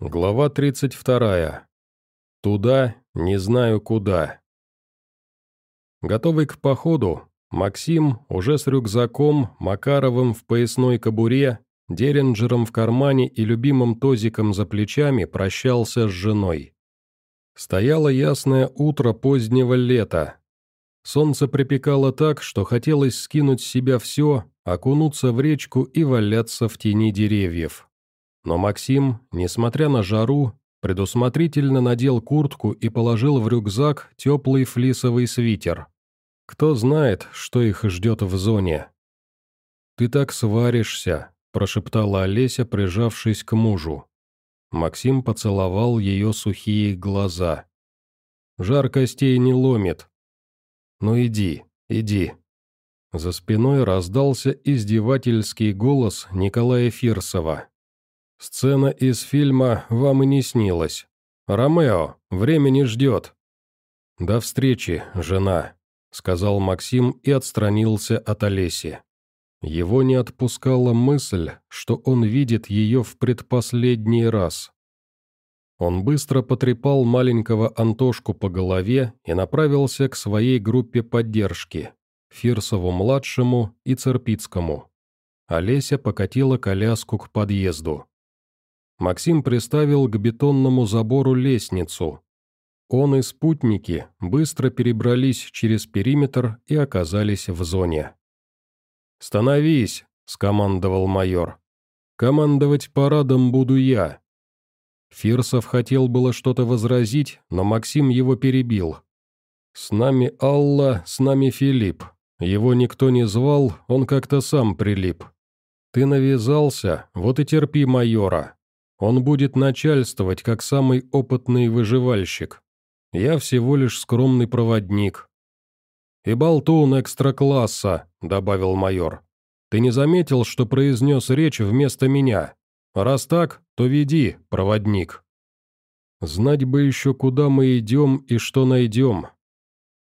Глава 32. Туда, не знаю куда. Готовый к походу, Максим уже с рюкзаком, Макаровым в поясной кобуре, Деренджером в кармане и любимым тозиком за плечами прощался с женой. Стояло ясное утро позднего лета. Солнце припекало так, что хотелось скинуть с себя все, окунуться в речку и валяться в тени деревьев. Но Максим, несмотря на жару, предусмотрительно надел куртку и положил в рюкзак теплый флисовый свитер. Кто знает, что их ждет в зоне. «Ты так сваришься», – прошептала Олеся, прижавшись к мужу. Максим поцеловал ее сухие глаза. «Жар костей не ломит». «Ну иди, иди». За спиной раздался издевательский голос Николая Фирсова. Сцена из фильма вам и не снилась. Ромео, время не ждет. До встречи, жена, сказал Максим и отстранился от Олеси. Его не отпускала мысль, что он видит ее в предпоследний раз. Он быстро потрепал маленького Антошку по голове и направился к своей группе поддержки, Фирсову-младшему и Церпицкому. Олеся покатила коляску к подъезду. Максим приставил к бетонному забору лестницу. Он и спутники быстро перебрались через периметр и оказались в зоне. «Становись!» – скомандовал майор. «Командовать парадом буду я». Фирсов хотел было что-то возразить, но Максим его перебил. «С нами Алла, с нами Филипп. Его никто не звал, он как-то сам прилип. Ты навязался, вот и терпи майора. Он будет начальствовать, как самый опытный выживальщик. Я всего лишь скромный проводник». «И болтун экстра-класса», — добавил майор. «Ты не заметил, что произнес речь вместо меня? Раз так, то веди, проводник». «Знать бы еще, куда мы идем и что найдем».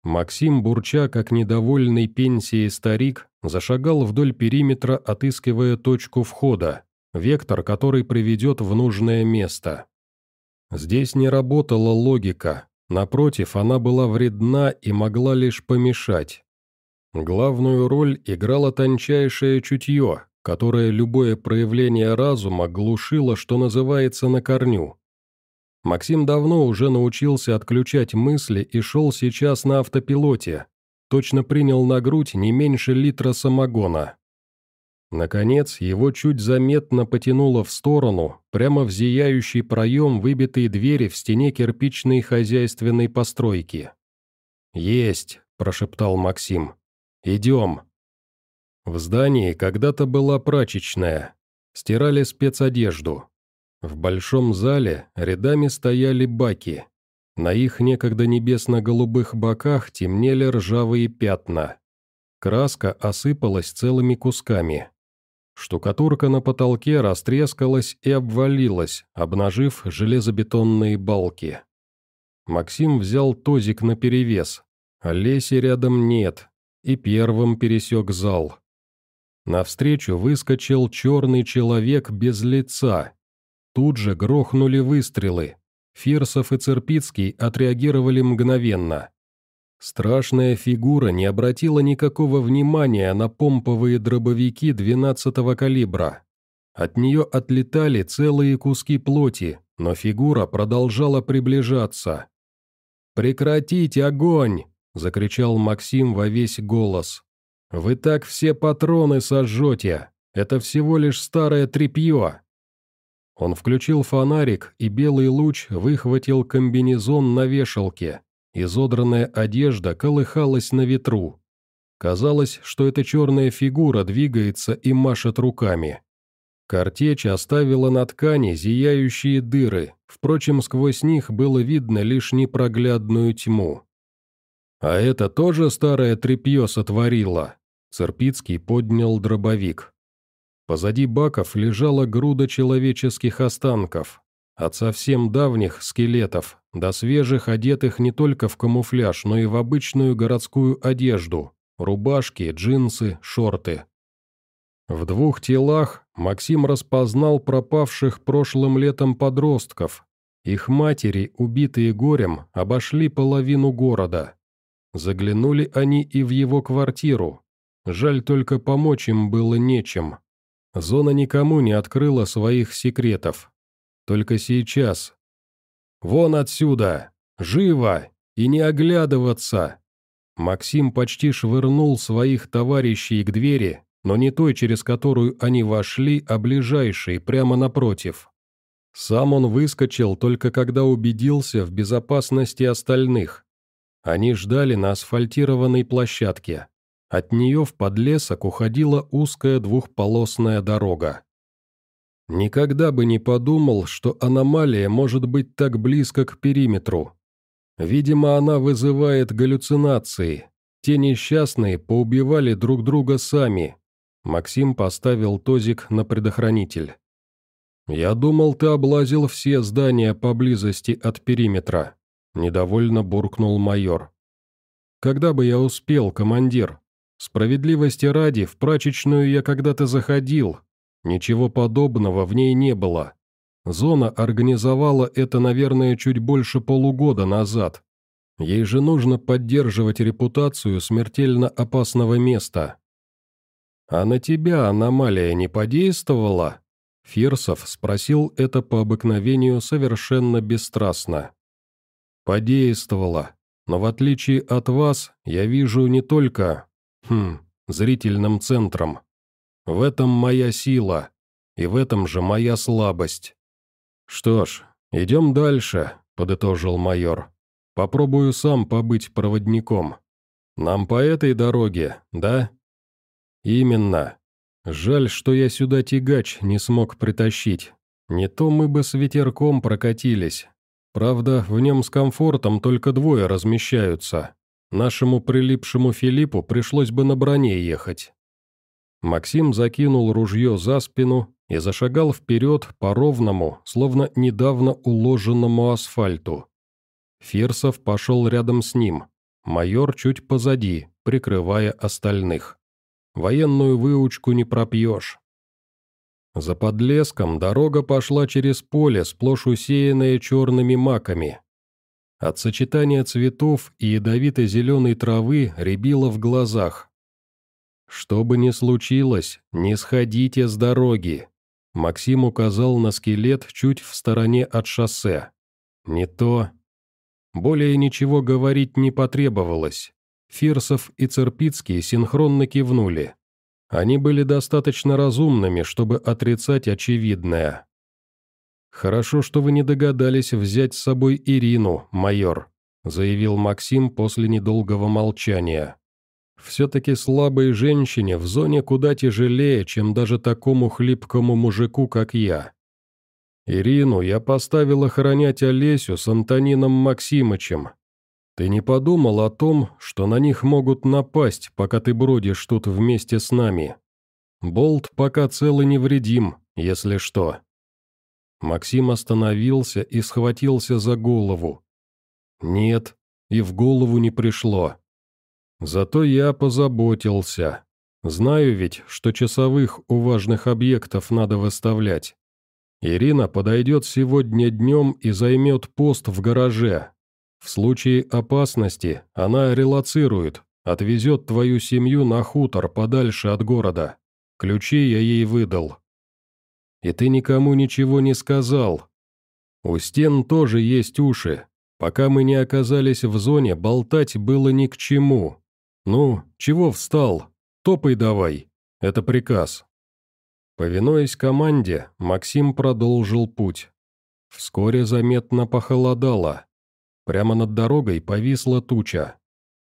Максим, бурча, как недовольный пенсией старик, зашагал вдоль периметра, отыскивая точку входа вектор, который приведет в нужное место. Здесь не работала логика, напротив, она была вредна и могла лишь помешать. Главную роль играло тончайшее чутье, которое любое проявление разума глушило, что называется, на корню. Максим давно уже научился отключать мысли и шел сейчас на автопилоте. Точно принял на грудь не меньше литра самогона. Наконец, его чуть заметно потянуло в сторону, прямо в зияющий проем выбитые двери в стене кирпичной хозяйственной постройки. «Есть», – прошептал Максим. «Идем». В здании когда-то была прачечная. Стирали спецодежду. В большом зале рядами стояли баки. На их некогда небесно-голубых боках темнели ржавые пятна. Краска осыпалась целыми кусками. Штукатурка на потолке растрескалась и обвалилась, обнажив железобетонные балки. Максим взял тозик наперевес, Леси рядом нет, и первым пересек зал. Навстречу выскочил черный человек без лица. Тут же грохнули выстрелы. Фирсов и Церпицкий отреагировали мгновенно. Страшная фигура не обратила никакого внимания на помповые дробовики 12-го калибра. От нее отлетали целые куски плоти, но фигура продолжала приближаться. «Прекратите огонь!» – закричал Максим во весь голос. «Вы так все патроны сожжете! Это всего лишь старое тряпье!» Он включил фонарик, и белый луч выхватил комбинезон на вешалке, Изодранная одежда колыхалась на ветру. Казалось, что эта черная фигура двигается и машет руками. Картечь оставила на ткани зияющие дыры, впрочем, сквозь них было видно лишь непроглядную тьму. «А это тоже старое тряпье сотворило?» Церпицкий поднял дробовик. Позади баков лежала груда человеческих останков, от совсем давних скелетов до свежих, одетых не только в камуфляж, но и в обычную городскую одежду, рубашки, джинсы, шорты. В двух телах Максим распознал пропавших прошлым летом подростков. Их матери, убитые горем, обошли половину города. Заглянули они и в его квартиру. Жаль только помочь им было нечем. Зона никому не открыла своих секретов. Только сейчас. «Вон отсюда! Живо! И не оглядываться!» Максим почти швырнул своих товарищей к двери, но не той, через которую они вошли, а ближайшей, прямо напротив. Сам он выскочил только когда убедился в безопасности остальных. Они ждали на асфальтированной площадке. От нее в подлесок уходила узкая двухполосная дорога. Никогда бы не подумал, что аномалия может быть так близко к периметру. Видимо, она вызывает галлюцинации. Те несчастные поубивали друг друга сами, Максим поставил тозик на предохранитель. «Я думал, ты облазил все здания поблизости от периметра», — недовольно буркнул майор. «Когда бы я успел, командир? Справедливости ради, в прачечную я когда-то заходил. Ничего подобного в ней не было. Зона организовала это, наверное, чуть больше полугода назад. Ей же нужно поддерживать репутацию смертельно опасного места. «А на тебя аномалия не подействовала?» Фирсов спросил это по обыкновению совершенно бесстрастно. «Подействовала, но в отличие от вас, я вижу не только, хм, зрительным центром. В этом моя сила, и в этом же моя слабость». «Что ж, идем дальше», — подытожил майор. «Попробую сам побыть проводником. Нам по этой дороге, да?» «Именно. Жаль, что я сюда тягач не смог притащить. Не то мы бы с ветерком прокатились. Правда, в нем с комфортом только двое размещаются. Нашему прилипшему Филиппу пришлось бы на броне ехать». Максим закинул ружье за спину и зашагал вперед по ровному, словно недавно уложенному асфальту. Фирсов пошел рядом с ним, майор чуть позади, прикрывая остальных. Военную выучку не пропьешь. За подлеском дорога пошла через поле, сплошь усеянное черными маками. От сочетания цветов и ядовитой зеленой травы рябило в глазах. «Что бы ни случилось, не сходите с дороги», Максим указал на скелет чуть в стороне от шоссе. «Не то». Более ничего говорить не потребовалось. Фирсов и Церпицкий синхронно кивнули. Они были достаточно разумными, чтобы отрицать очевидное. «Хорошо, что вы не догадались взять с собой Ирину, майор», заявил Максим после недолгого молчания. «Все-таки слабой женщине в зоне куда тяжелее, чем даже такому хлипкому мужику, как я. Ирину я поставил охранять Олесю с Антонином Максимычем, ты не подумал о том, что на них могут напасть, пока ты бродишь тут вместе с нами? Болт пока цел и невредим, если что». Максим остановился и схватился за голову. «Нет, и в голову не пришло. Зато я позаботился. Знаю ведь, что часовых у важных объектов надо выставлять. Ирина подойдет сегодня днем и займет пост в гараже, в случае опасности она релацирует, отвезет твою семью на хутор подальше от города. Ключи я ей выдал. И ты никому ничего не сказал. У стен тоже есть уши. Пока мы не оказались в зоне, болтать было ни к чему. Ну, чего встал? Топай давай. Это приказ. Повинуясь команде, Максим продолжил путь. Вскоре заметно похолодало. Прямо над дорогой повисла туча.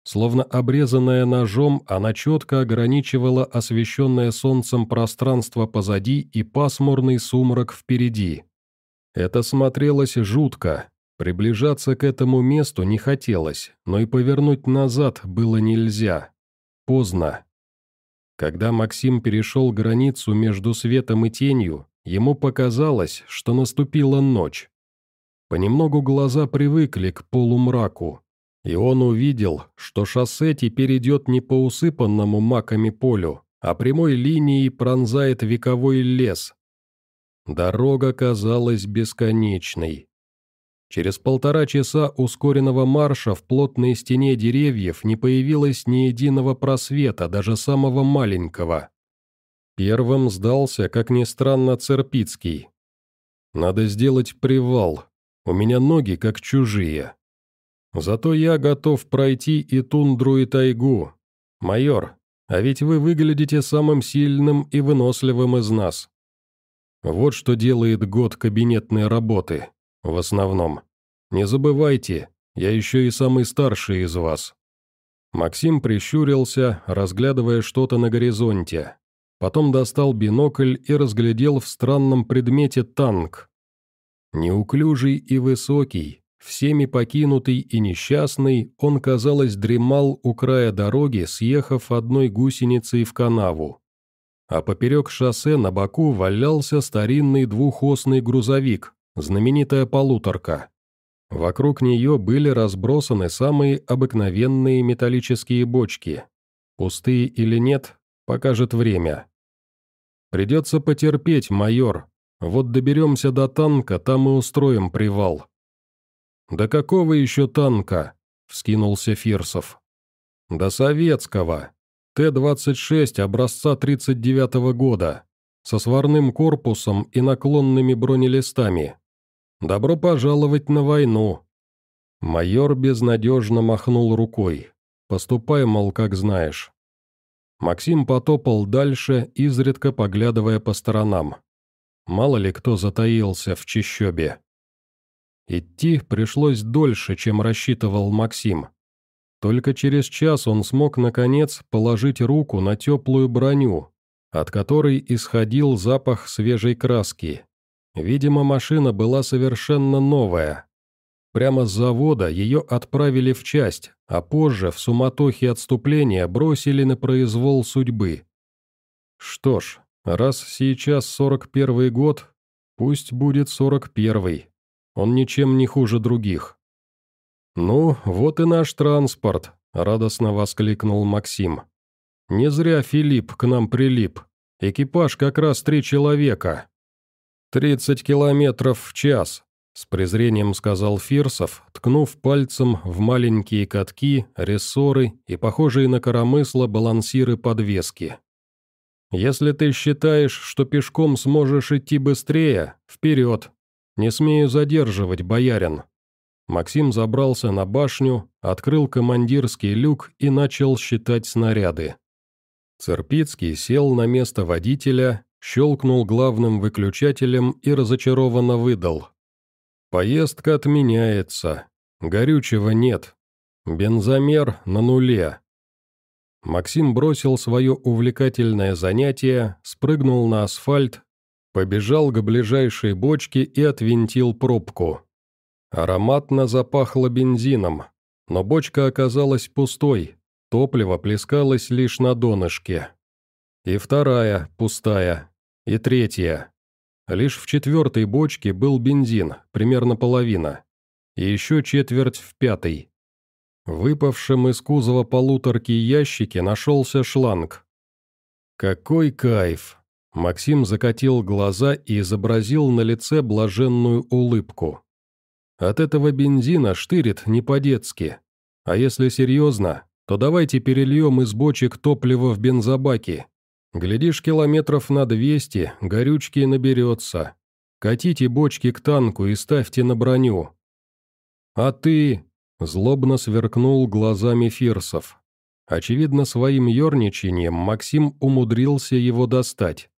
Словно обрезанная ножом, она четко ограничивала освещенное солнцем пространство позади и пасмурный сумрак впереди. Это смотрелось жутко. Приближаться к этому месту не хотелось, но и повернуть назад было нельзя. Поздно. Когда Максим перешел границу между светом и тенью, ему показалось, что наступила ночь. Понемногу глаза привыкли к полумраку, и он увидел, что шоссе теперь идет не по усыпанному маками полю, а прямой линией пронзает вековой лес. Дорога казалась бесконечной. Через полтора часа ускоренного марша в плотной стене деревьев не появилось ни единого просвета, даже самого маленького. Первым сдался, как ни странно, Церпицкий. «Надо сделать привал. У меня ноги как чужие. Зато я готов пройти и тундру, и тайгу. Майор, а ведь вы выглядите самым сильным и выносливым из нас. Вот что делает год кабинетной работы. В основном. Не забывайте, я еще и самый старший из вас». Максим прищурился, разглядывая что-то на горизонте. Потом достал бинокль и разглядел в странном предмете танк. Неуклюжий и высокий, всеми покинутый и несчастный, он, казалось, дремал у края дороги, съехав одной гусеницей в канаву. А поперек шоссе на боку валялся старинный двухосный грузовик, знаменитая полуторка. Вокруг нее были разбросаны самые обыкновенные металлические бочки. Пустые или нет, покажет время. Придется потерпеть, майор. Вот доберемся до танка, там и устроим привал. «Да какого еще танка?» — вскинулся Фирсов. «Да советского. Т-26 образца 39-го года, со сварным корпусом и наклонными бронелистами. «Добро пожаловать на войну!» Майор безнадежно махнул рукой. «Поступай, мол, как знаешь». Максим потопал дальше, изредка поглядывая по сторонам. Мало ли кто затаился в чищобе. Идти пришлось дольше, чем рассчитывал Максим. Только через час он смог, наконец, положить руку на теплую броню, от которой исходил запах свежей краски. Видимо, машина была совершенно новая. Прямо с завода ее отправили в часть, а позже, в суматохе отступления, бросили на произвол судьбы. Что ж, раз сейчас 41 год, пусть будет 41-й. Он ничем не хуже других. «Ну, вот и наш транспорт», — радостно воскликнул Максим. «Не зря Филипп к нам прилип. Экипаж как раз три человека». «Тридцать километров в час», — с презрением сказал Фирсов, ткнув пальцем в маленькие катки, рессоры и похожие на коромысло балансиры подвески. «Если ты считаешь, что пешком сможешь идти быстрее, вперед! Не смею задерживать, боярин!» Максим забрался на башню, открыл командирский люк и начал считать снаряды. Церпицкий сел на место водителя щелкнул главным выключателем и разочарованно выдал. «Поездка отменяется. Горючего нет. Бензомер на нуле». Максим бросил свое увлекательное занятие, спрыгнул на асфальт, побежал к ближайшей бочке и отвинтил пробку. Ароматно запахло бензином, но бочка оказалась пустой, топливо плескалось лишь на донышке. И вторая, пустая, и третья. Лишь в четвертой бочке был бензин, примерно половина. И еще четверть в пятой. Выпавшем из кузова полуторки ящики нашелся шланг. Какой кайф! Максим закатил глаза и изобразил на лице блаженную улыбку. От этого бензина штырит не по-детски. А если серьезно, то давайте перельем из бочек топливо в бензобаки Глядишь, километров на двести, горючки наберется. Катите бочки к танку и ставьте на броню. А ты...» — злобно сверкнул глазами Фирсов. Очевидно, своим ерничанием Максим умудрился его достать.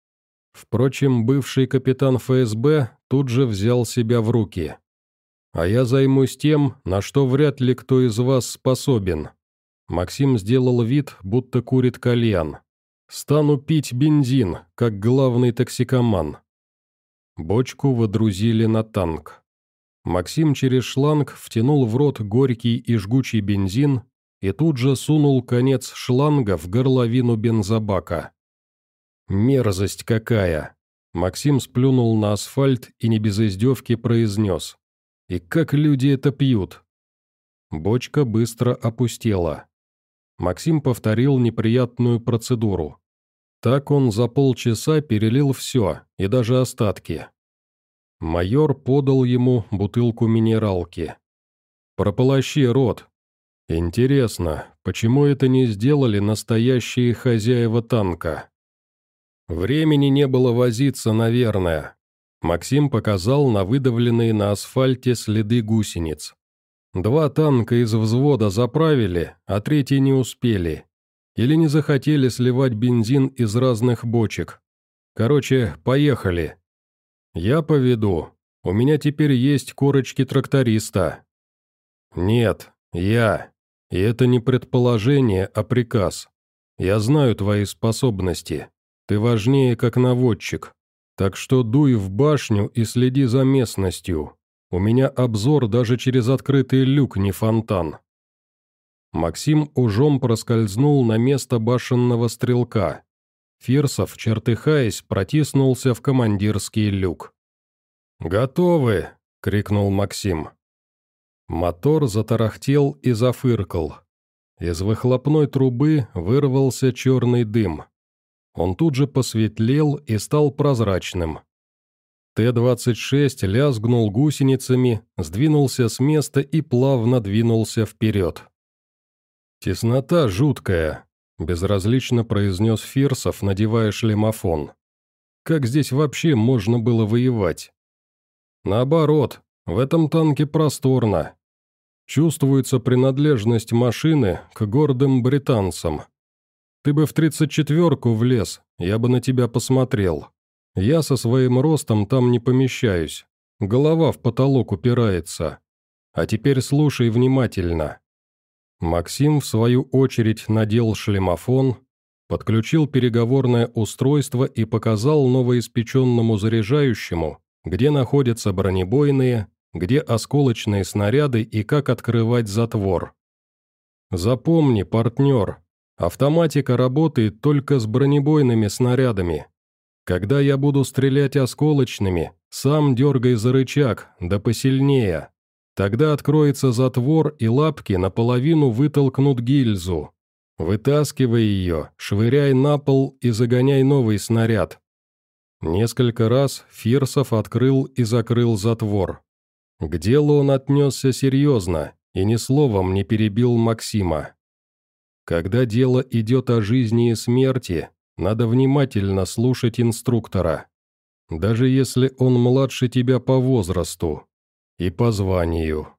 Впрочем, бывший капитан ФСБ тут же взял себя в руки. «А я займусь тем, на что вряд ли кто из вас способен». Максим сделал вид, будто курит кальян. Стану пить бензин, как главный токсикоман. Бочку водрузили на танк. Максим через шланг втянул в рот горький и жгучий бензин и тут же сунул конец шланга в горловину бензобака. «Мерзость какая!» Максим сплюнул на асфальт и не без издевки произнес. «И как люди это пьют?» Бочка быстро опустела. Максим повторил неприятную процедуру. Так он за полчаса перелил все, и даже остатки. Майор подал ему бутылку минералки. «Прополощи рот. Интересно, почему это не сделали настоящие хозяева танка?» Времени не было возиться, наверное. Максим показал на выдавленные на асфальте следы гусениц. Два танка из взвода заправили, а третий не успели. Или не захотели сливать бензин из разных бочек. Короче, поехали. Я поведу. У меня теперь есть корочки тракториста. Нет, я. И это не предположение, а приказ. Я знаю твои способности. Ты важнее, как наводчик. Так что дуй в башню и следи за местностью. У меня обзор даже через открытый люк, не фонтан». Максим ужом проскользнул на место башенного стрелка. Фирсов, чертыхаясь, протиснулся в командирский люк. «Готовы!» — крикнул Максим. Мотор затарахтел и зафыркал. Из выхлопной трубы вырвался черный дым. Он тут же посветлел и стал прозрачным. Т-26 лязгнул гусеницами, сдвинулся с места и плавно двинулся вперед. «Теснота жуткая», — безразлично произнес Фирсов, надевая шлемофон. «Как здесь вообще можно было воевать?» «Наоборот, в этом танке просторно. Чувствуется принадлежность машины к гордым британцам. Ты бы в тридцать четверку влез, я бы на тебя посмотрел». Я со своим ростом там не помещаюсь. Голова в потолок упирается. А теперь слушай внимательно». Максим, в свою очередь, надел шлемофон, подключил переговорное устройство и показал новоиспеченному заряжающему, где находятся бронебойные, где осколочные снаряды и как открывать затвор. Запомни, партнер, автоматика работает только с бронебойными снарядами, когда я буду стрелять осколочными, сам дергай за рычаг, да посильнее. Тогда откроется затвор, и лапки наполовину вытолкнут гильзу. Вытаскивай ее, швыряй на пол и загоняй новый снаряд. Несколько раз Фирсов открыл и закрыл затвор. К делу он отнесся серьезно и ни словом не перебил Максима. Когда дело идет о жизни и смерти, надо внимательно слушать инструктора. Даже если он младше тебя по возрасту и по званию.